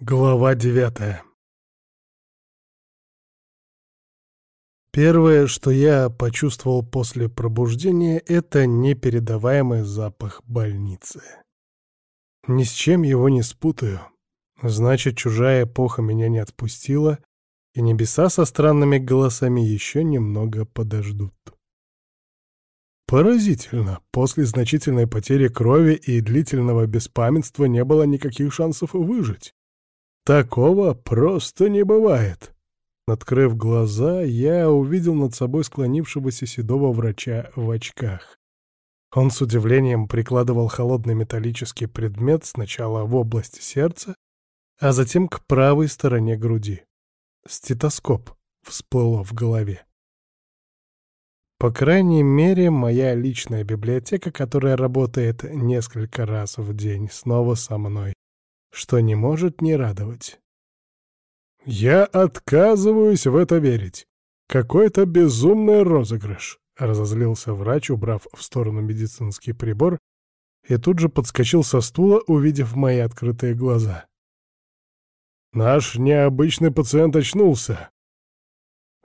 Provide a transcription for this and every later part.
Глава девятая Первое, что я почувствовал после пробуждения, это непередаваемый запах больницы. Ни с чем его не спутаю. Значит, чужая эпоха меня не отпустила, и небеса со странными голосами еще немного подождут. Поразительно, после значительной потери крови и длительного беспамятства не было никаких шансов выжить. Такого просто не бывает. Открыв глаза, я увидел над собой склонившегося седого врача в очках. Он с удивлением прикладывал холодный металлический предмет сначала в область сердца, а затем к правой стороне груди. Стетоскоп всплыло в голове. По крайней мере, моя личная библиотека, которая работает несколько раз в день, снова со мной, что не может не радовать. «Я отказываюсь в это верить. Какой-то безумный розыгрыш», — разозлился врач, убрав в сторону медицинский прибор, и тут же подскочил со стула, увидев мои открытые глаза. «Наш необычный пациент очнулся».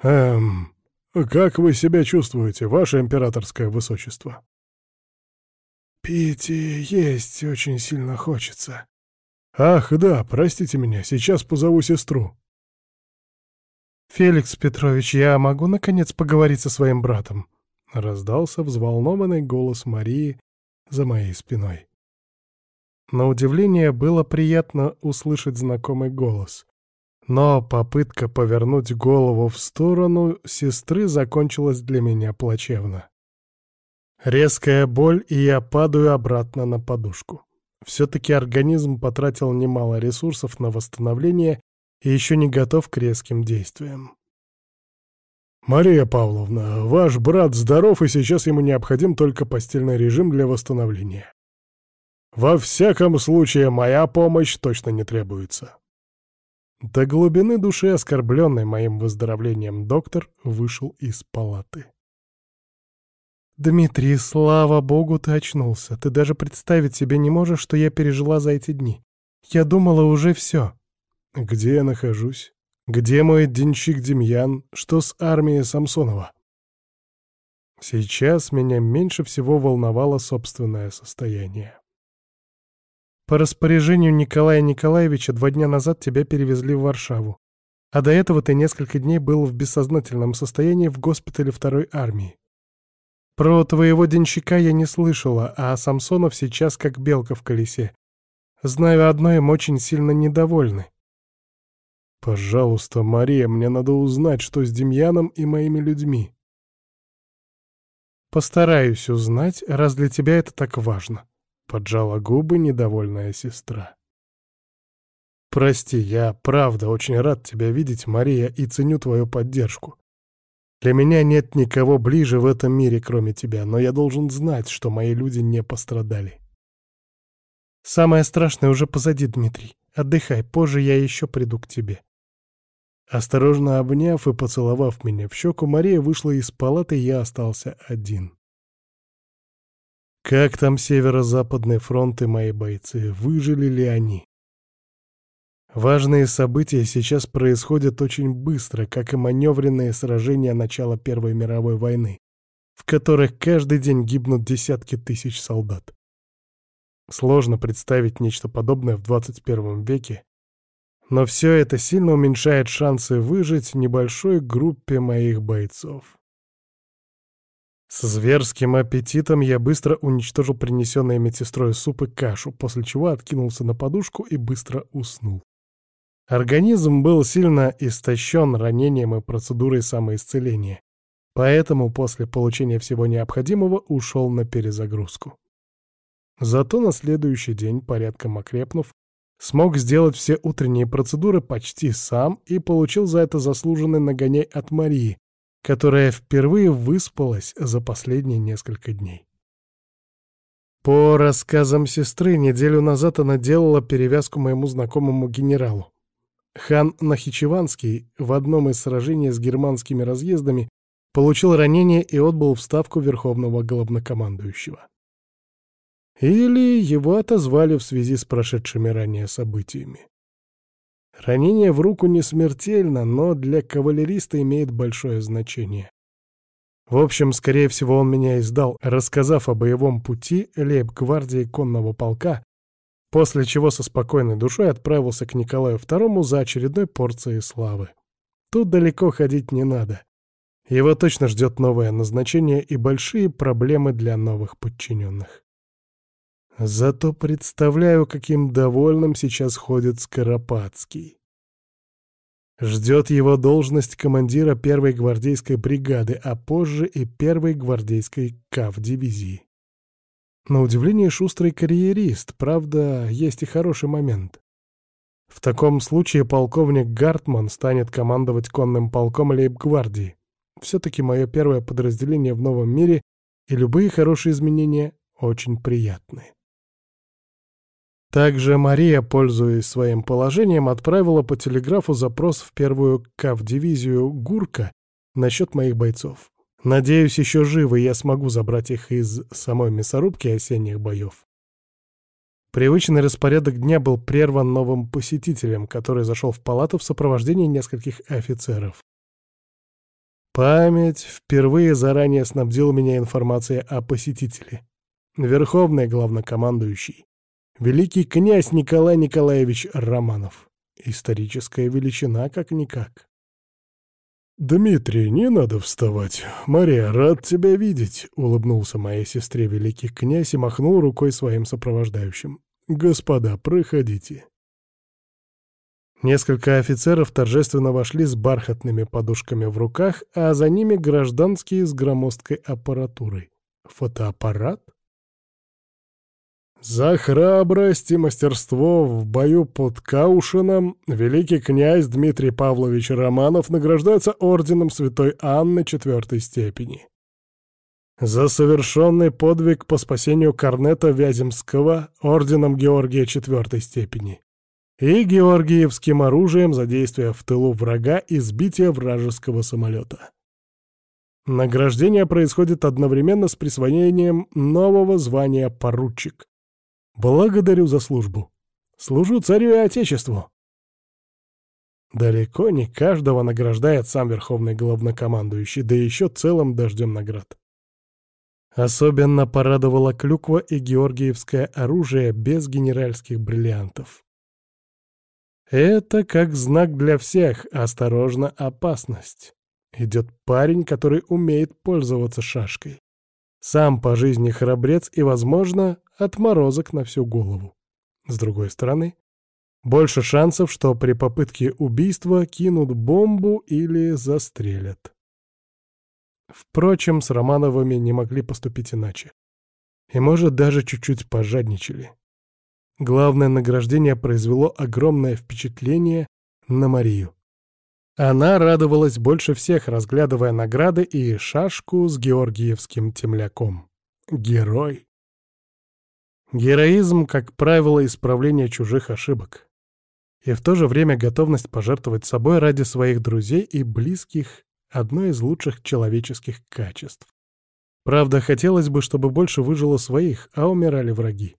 «Эм, как вы себя чувствуете, ваше императорское высочество?» «Пить и есть очень сильно хочется», «Ах, да, простите меня, сейчас позову сестру». «Феликс Петрович, я могу, наконец, поговорить со своим братом?» — раздался взволнованный голос Марии за моей спиной. На удивление было приятно услышать знакомый голос. Но попытка повернуть голову в сторону сестры закончилась для меня плачевно. Резкая боль, и я падаю обратно на подушку. Все-таки организм потратил немало ресурсов на восстановление и еще не готов к резким действиям. «Мария Павловна, ваш брат здоров, и сейчас ему необходим только постельный режим для восстановления. Во всяком случае, моя помощь точно не требуется». До глубины души, оскорбленный моим выздоровлением, доктор вышел из палаты. «Дмитрий, слава богу, ты очнулся. Ты даже представить себе не можешь, что я пережила за эти дни. Я думала, уже все». «Где я нахожусь? Где мой денщик Демьян? Что с армией Самсонова?» Сейчас меня меньше всего волновало собственное состояние. По распоряжению Николая Николаевича два дня назад тебя перевезли в Варшаву. А до этого ты несколько дней был в бессознательном состоянии в госпитале второй армии. Про твоего денщика я не слышала, а Самсонов сейчас как белка в колесе. Знаю одно, им очень сильно недовольны. Пожалуйста, Мария, мне надо узнать, что с Демьяном и моими людьми. Постараюсь узнать, раз для тебя это так важно. Поджала губы недовольная сестра. Прости, я правда очень рад тебя видеть, Мария, и ценю твою поддержку. Для меня нет никого ближе в этом мире, кроме тебя, но я должен знать, что мои люди не пострадали. Самое страшное уже позади, Дмитрий. Отдыхай, позже я еще приду к тебе. Осторожно обняв и поцеловав меня в щеку, Мария вышла из палаты, и я остался один. Как там северо-западный фронт и мои бойцы? Выжили ли они? Важные события сейчас происходят очень быстро, как и маневренные сражения начала Первой мировой войны, в которых каждый день гибнут десятки тысяч солдат. Сложно представить нечто подобное в 21 веке, но все это сильно уменьшает шансы выжить небольшой группе моих бойцов. С зверским аппетитом я быстро уничтожил принесенные медсестрой суп и кашу, после чего откинулся на подушку и быстро уснул. Организм был сильно истощен ранением и процедурой самоисцеления, поэтому после получения всего необходимого ушел на перезагрузку. Зато на следующий день, порядком окрепнув, смог сделать все утренние процедуры почти сам и получил за это заслуженный нагоняй от Марии, которая впервые выспалась за последние несколько дней. По рассказам сестры, неделю назад она делала перевязку моему знакомому генералу. Хан Нахичеванский в одном из сражений с германскими разъездами получил ранение и отбыл в ставку верховного главнокомандующего. Или его отозвали в связи с прошедшими ранее событиями. Ранение в руку не смертельно, но для кавалериста имеет большое значение. В общем, скорее всего, он меня издал, рассказав о боевом пути лейб-гвардии конного полка, после чего со спокойной душой отправился к Николаю II за очередной порцией славы. Тут далеко ходить не надо. Его точно ждет новое назначение и большие проблемы для новых подчиненных. Зато представляю, каким довольным сейчас ходит Скоропадский. Ждет его должность командира первой гвардейской бригады, а позже и первой гвардейской КАВ-дивизии. На удивление шустрый карьерист, правда, есть и хороший момент. В таком случае полковник Гартман станет командовать конным полком лейб-гвардии. Все-таки мое первое подразделение в новом мире, и любые хорошие изменения очень приятны. Также Мария, пользуясь своим положением, отправила по телеграфу запрос в первую КАВ-дивизию «Гурка» насчет моих бойцов. Надеюсь, еще живы, я смогу забрать их из самой мясорубки осенних боев. Привычный распорядок дня был прерван новым посетителем, который зашел в палату в сопровождении нескольких офицеров. Память впервые заранее снабдила меня информацией о посетителе. Верховный главнокомандующий. Великий князь Николай Николаевич Романов. Историческая величина как-никак. «Дмитрий, не надо вставать. Мария, рад тебя видеть», — улыбнулся моей сестре великий князь и махнул рукой своим сопровождающим. «Господа, проходите». Несколько офицеров торжественно вошли с бархатными подушками в руках, а за ними гражданские с громоздкой аппаратурой. Фотоаппарат? За храбрость и мастерство в бою под Каушином великий князь Дмитрий Павлович Романов награждается орденом Святой Анны четвертой степени. За совершенный подвиг по спасению Корнета Вяземского орденом Георгия четвертой степени и георгиевским оружием за действия в тылу врага и сбитие вражеского самолета. Награждение происходит одновременно с присвоением нового звания поручик. Благодарю за службу. Служу царю и отечеству. Далеко не каждого награждает сам верховный главнокомандующий, да еще целым дождем наград. Особенно порадовала клюква и георгиевское оружие без генеральских бриллиантов. Это как знак для всех, осторожно, опасность. Идет парень, который умеет пользоваться шашкой. Сам по жизни храбрец и, возможно, отморозок на всю голову. С другой стороны, больше шансов, что при попытке убийства кинут бомбу или застрелят. Впрочем, с Романовыми не могли поступить иначе. И, может, даже чуть-чуть пожадничали. Главное награждение произвело огромное впечатление на Марию. Она радовалась больше всех, разглядывая награды и шашку с георгиевским темляком. Герой. Героизм, как правило, исправление чужих ошибок. И в то же время готовность пожертвовать собой ради своих друзей и близких — одно из лучших человеческих качеств. Правда, хотелось бы, чтобы больше выжило своих, а умирали враги.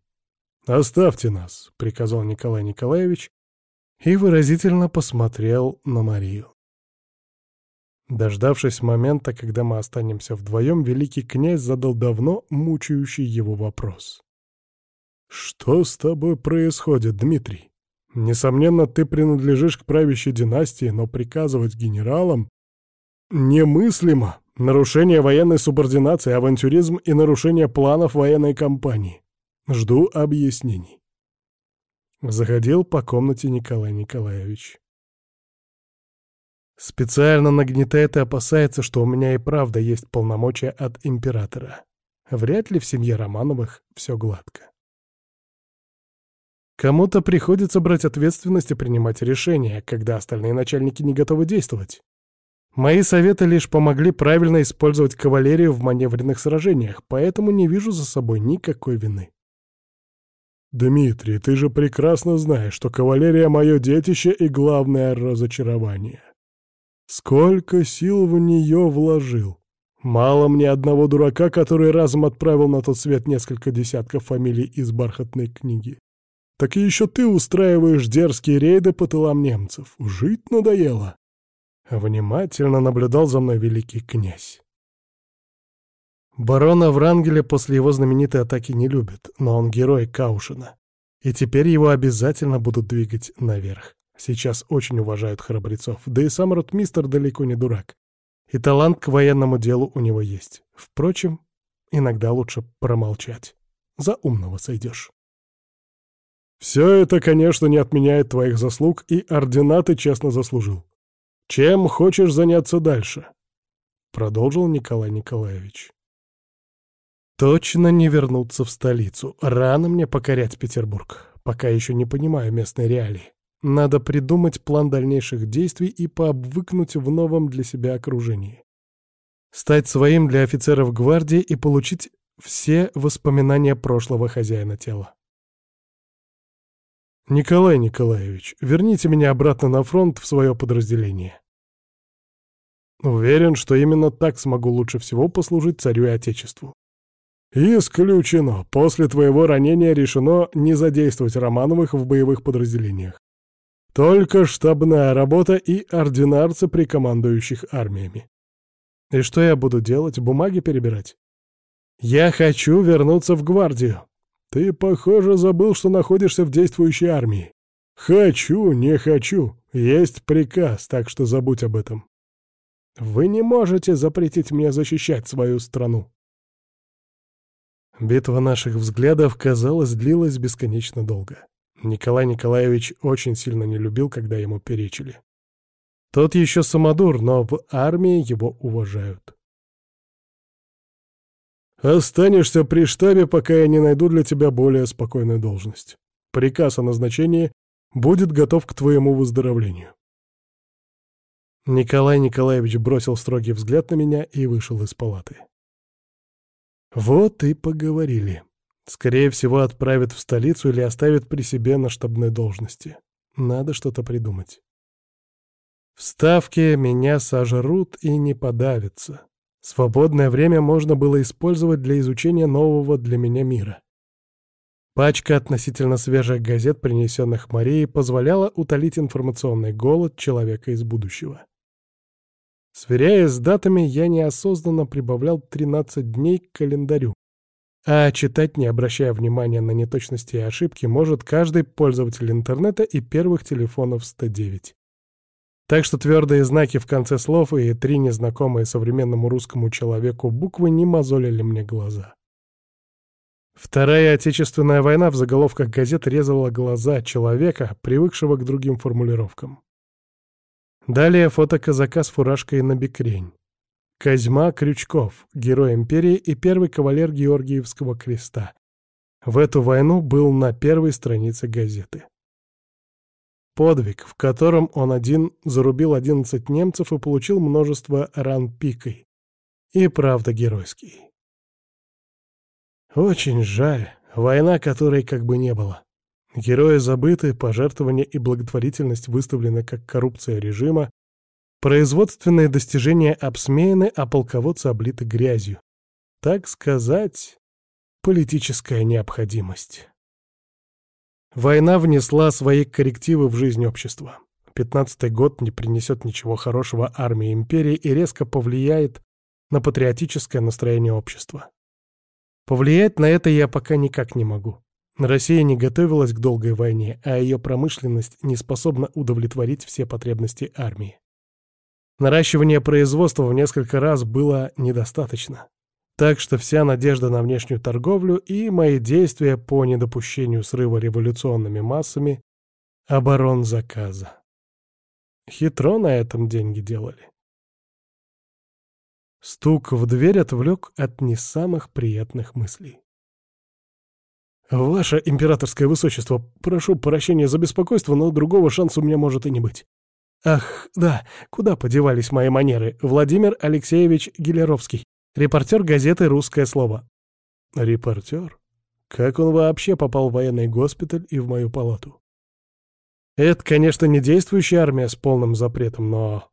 «Оставьте нас», — приказал Николай Николаевич, и выразительно посмотрел на Марию. Дождавшись момента, когда мы останемся вдвоем, великий князь задал давно мучающий его вопрос. «Что с тобой происходит, Дмитрий? Несомненно, ты принадлежишь к правящей династии, но приказывать генералам немыслимо. Нарушение военной субординации, авантюризм и нарушение планов военной кампании. Жду объяснений». Заходил по комнате Николай Николаевич. Специально нагнетает и опасается, что у меня и правда есть полномочия от императора. Вряд ли в семье Романовых все гладко. Кому-то приходится брать ответственность и принимать решения, когда остальные начальники не готовы действовать. Мои советы лишь помогли правильно использовать кавалерию в маневренных сражениях, поэтому не вижу за собой никакой вины. «Дмитрий, ты же прекрасно знаешь, что кавалерия — мое детище и главное разочарование. Сколько сил в нее вложил. Мало мне одного дурака, который разом отправил на тот свет несколько десятков фамилий из бархатной книги. Так и еще ты устраиваешь дерзкие рейды по тылам немцев. Жить надоело. Внимательно наблюдал за мной великий князь. Барона Врангеля после его знаменитой атаки не любят, но он герой Каушина. И теперь его обязательно будут двигать наверх. Сейчас очень уважают храбрецов, да и сам ротмистер далеко не дурак. И талант к военному делу у него есть. Впрочем, иногда лучше промолчать. За умного сойдешь. Все это, конечно, не отменяет твоих заслуг, и ордена ты честно заслужил. Чем хочешь заняться дальше? Продолжил Николай Николаевич. Точно не вернуться в столицу. Рано мне покорять Петербург. Пока еще не понимаю местной реалии. Надо придумать план дальнейших действий и пообвыкнуть в новом для себя окружении. Стать своим для офицеров гвардии и получить все воспоминания прошлого хозяина тела. «Николай Николаевич, верните меня обратно на фронт в свое подразделение. Уверен, что именно так смогу лучше всего послужить царю и отечеству. Исключено. После твоего ранения решено не задействовать Романовых в боевых подразделениях. Только штабная работа и ординарцы при командующих армиями. И что я буду делать? Бумаги перебирать? Я хочу вернуться в гвардию. Ты, похоже, забыл, что находишься в действующей армии. Хочу, не хочу. Есть приказ, так что забудь об этом. Вы не можете запретить мне защищать свою страну. Битва наших взглядов, казалось, длилась бесконечно долго. Николай Николаевич очень сильно не любил, когда ему перечили. Тот еще самодур, но в армии его уважают. «Останешься при штабе, пока я не найду для тебя более спокойную должность. Приказ о назначении будет готов к твоему выздоровлению». Николай Николаевич бросил строгий взгляд на меня и вышел из палаты. Вот и поговорили. Скорее всего, отправят в столицу или оставят при себе на штабной должности. Надо что-то придумать. В Ставке меня сожрут и не подавятся. Свободное время можно было использовать для изучения нового для меня мира. Пачка относительно свежих газет, принесенных Марией, позволяла утолить информационный голод человека из будущего. Сверяясь с датами, я неосознанно прибавлял 13 дней к календарю, а читать, не обращая внимания на неточности и ошибки, может каждый пользователь интернета и первых телефонов 109. Так что твердые знаки в конце слов и три незнакомые современному русскому человеку буквы не мозолили мне глаза. Вторая Отечественная война в заголовках газет резала глаза человека, привыкшего к другим формулировкам. Далее фото казака с фуражкой на бекрень. Козьма Крючков, герой империи и первый кавалер Георгиевского креста. В эту войну был на первой странице газеты. Подвиг, в котором он один зарубил 11 немцев и получил множество ран пикой. И правда геройский. Очень жаль, война которой как бы не было. Герои забыты, пожертвования и благотворительность выставлены как коррупция режима, Производственные достижения обсмеяны, а полководцы облиты грязью. Так сказать, политическая необходимость. Война внесла свои коррективы в жизнь общества. Пятнадцатый год не принесет ничего хорошего армии империи и резко повлияет на патриотическое настроение общества. Повлиять на это я пока никак не могу. Россия не готовилась к долгой войне, а ее промышленность не способна удовлетворить все потребности армии. Наращивание производства в несколько раз было недостаточно. Так что вся надежда на внешнюю торговлю и мои действия по недопущению срыва революционными массами — оборон заказа. Хитро на этом деньги делали. Стук в дверь отвлек от не самых приятных мыслей. «Ваше императорское высочество, прошу прощения за беспокойство, но другого шанса у меня может и не быть. Ах, да, куда подевались мои манеры? Владимир Алексеевич Гелеровский, репортер газеты «Русское слово». Репортер? Как он вообще попал в военный госпиталь и в мою палату? Это, конечно, не действующая армия с полным запретом, но...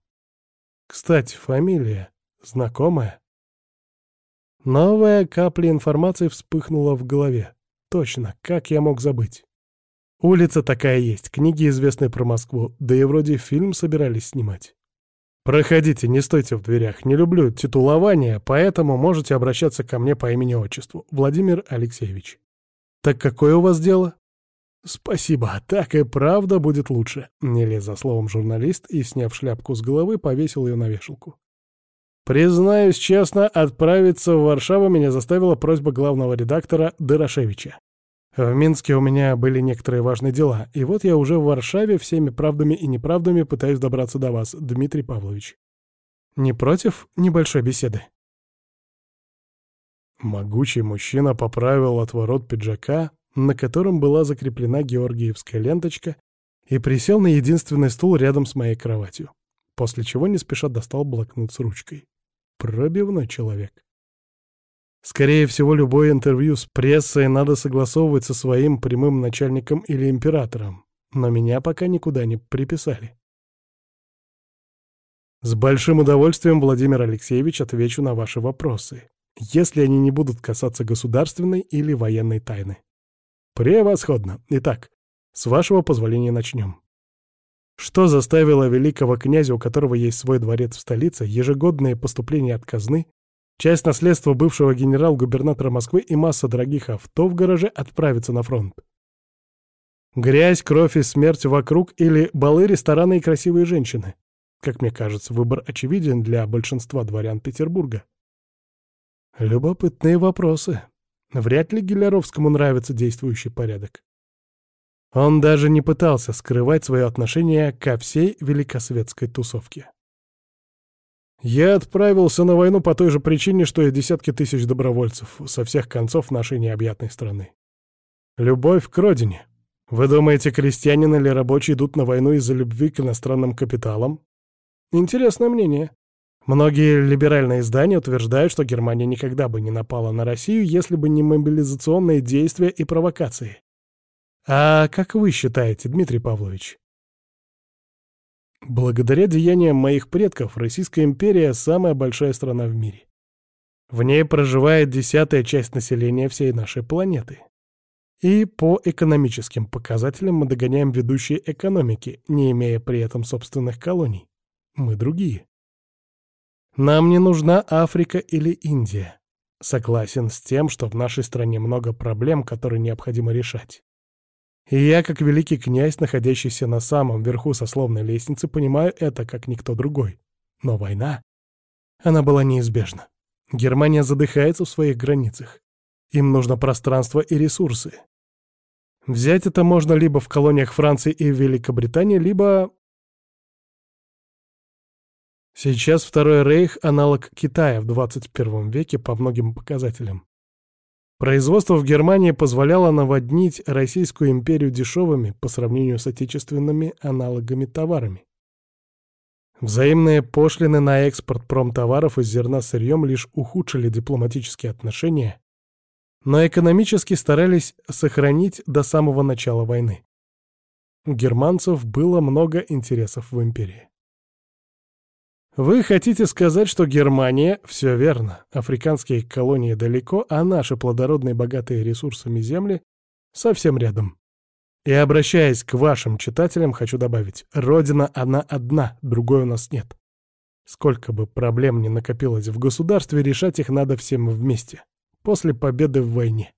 Кстати, фамилия знакомая? Новая капля информации вспыхнула в голове. Точно, как я мог забыть? Улица такая есть, книги известны про Москву, да и вроде фильм собирались снимать. Проходите, не стойте в дверях, не люблю титулование, поэтому можете обращаться ко мне по имени-отчеству. Владимир Алексеевич. Так какое у вас дело? Спасибо, так и правда будет лучше. Не лез за словом журналист и, сняв шляпку с головы, повесил ее на вешалку. Признаюсь честно, отправиться в Варшаву меня заставила просьба главного редактора Дорошевича. В Минске у меня были некоторые важные дела, и вот я уже в Варшаве всеми правдами и неправдами пытаюсь добраться до вас, Дмитрий Павлович. Не против небольшой беседы? Могучий мужчина поправил отворот пиджака, на котором была закреплена георгиевская ленточка, и присел на единственный стул рядом с моей кроватью, после чего не спеша достал блокнот с ручкой. Пробивной человек. Скорее всего, любое интервью с прессой надо согласовывать со своим прямым начальником или императором, но меня пока никуда не приписали. С большим удовольствием, Владимир Алексеевич, отвечу на ваши вопросы, если они не будут касаться государственной или военной тайны. Превосходно. Итак, с вашего позволения начнем. Что заставило великого князя, у которого есть свой дворец в столице, ежегодные поступления от казны, Часть наследства бывшего генерал-губернатора Москвы и масса дорогих авто в гараже отправиться на фронт. Грязь, кровь и смерть вокруг или балы, рестораны и красивые женщины. Как мне кажется, выбор очевиден для большинства дворян Петербурга. Любопытные вопросы. Вряд ли Геляровскому нравится действующий порядок. Он даже не пытался скрывать свое отношение ко всей великосветской тусовке. Я отправился на войну по той же причине, что и десятки тысяч добровольцев со всех концов нашей необъятной страны. Любовь к родине. Вы думаете, крестьянин или рабочий идут на войну из-за любви к иностранным капиталам? Интересное мнение. Многие либеральные издания утверждают, что Германия никогда бы не напала на Россию, если бы не мобилизационные действия и провокации. А как вы считаете, Дмитрий Павлович? Благодаря деяниям моих предков Российская империя — самая большая страна в мире. В ней проживает десятая часть населения всей нашей планеты. И по экономическим показателям мы догоняем ведущие экономики, не имея при этом собственных колоний. Мы другие. Нам не нужна Африка или Индия. Согласен с тем, что в нашей стране много проблем, которые необходимо решать. И я, как великий князь, находящийся на самом верху сословной лестницы, понимаю это, как никто другой. Но война, она была неизбежна. Германия задыхается в своих границах. Им нужно пространство и ресурсы. Взять это можно либо в колониях Франции и Великобритании, либо... Сейчас Второй Рейх — аналог Китая в 21 веке по многим показателям. Производство в Германии позволяло наводнить Российскую империю дешевыми по сравнению с отечественными аналогами товарами. Взаимные пошлины на экспорт промтоваров из зерна сырьем лишь ухудшили дипломатические отношения, но экономически старались сохранить до самого начала войны. У германцев было много интересов в империи. Вы хотите сказать, что Германия... Все верно. Африканские колонии далеко, а наши плодородные богатые ресурсами земли совсем рядом. И обращаясь к вашим читателям, хочу добавить, Родина она одна, другой у нас нет. Сколько бы проблем ни накопилось в государстве, решать их надо всем вместе, после победы в войне.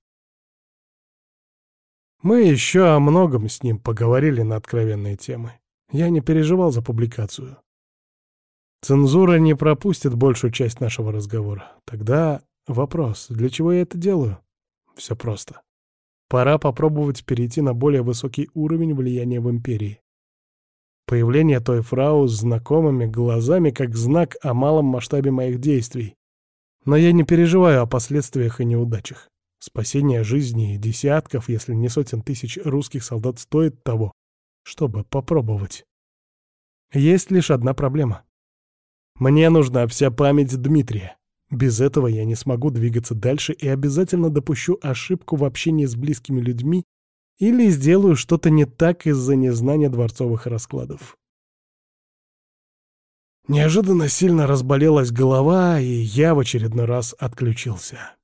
Мы еще о многом с ним поговорили на откровенные темы. Я не переживал за публикацию. Цензура не пропустит большую часть нашего разговора. Тогда вопрос, для чего я это делаю? Все просто. Пора попробовать перейти на более высокий уровень влияния в империи. Появление той фрау с знакомыми глазами как знак о малом масштабе моих действий. Но я не переживаю о последствиях и неудачах. Спасение жизни десятков, если не сотен тысяч русских солдат стоит того, чтобы попробовать. Есть лишь одна проблема. Мне нужна вся память Дмитрия. Без этого я не смогу двигаться дальше и обязательно допущу ошибку в общении с близкими людьми или сделаю что-то не так из-за незнания дворцовых раскладов. Неожиданно сильно разболелась голова, и я в очередной раз отключился.